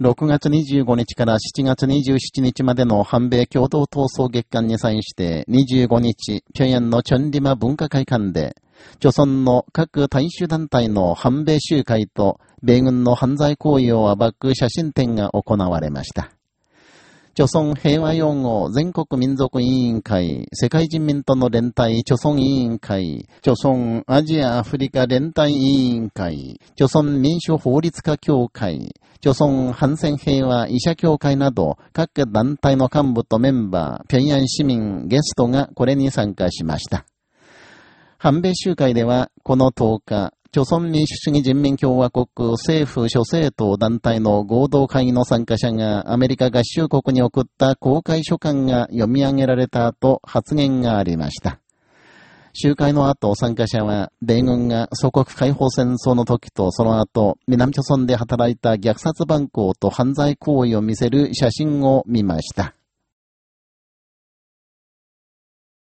6月25日から7月27日までの反米共同闘争月間に際して25日、平壌のチョンリマ文化会館で、著村の各大衆団体の反米集会と米軍の犯罪行為を暴く写真展が行われました。朝鮮平和用語全国民族委員会、世界人民との連帯朝鮮委員会、朝鮮アジアアフリカ連帯委員会、朝鮮民主法律家協会、朝鮮反戦平和医者協会など各団体の幹部とメンバー、平壌市民、ゲストがこれに参加しました。反米集会では、この10日、朝鮮民主主義人民共和国政府諸政党団体の合同会議の参加者がアメリカ合衆国に送った公開書簡が読み上げられた後発言がありました。集会の後、参加者は、米軍が祖国解放戦争の時とその後、南朝鮮で働いた虐殺蛮行と犯罪行為を見せる写真を見ました。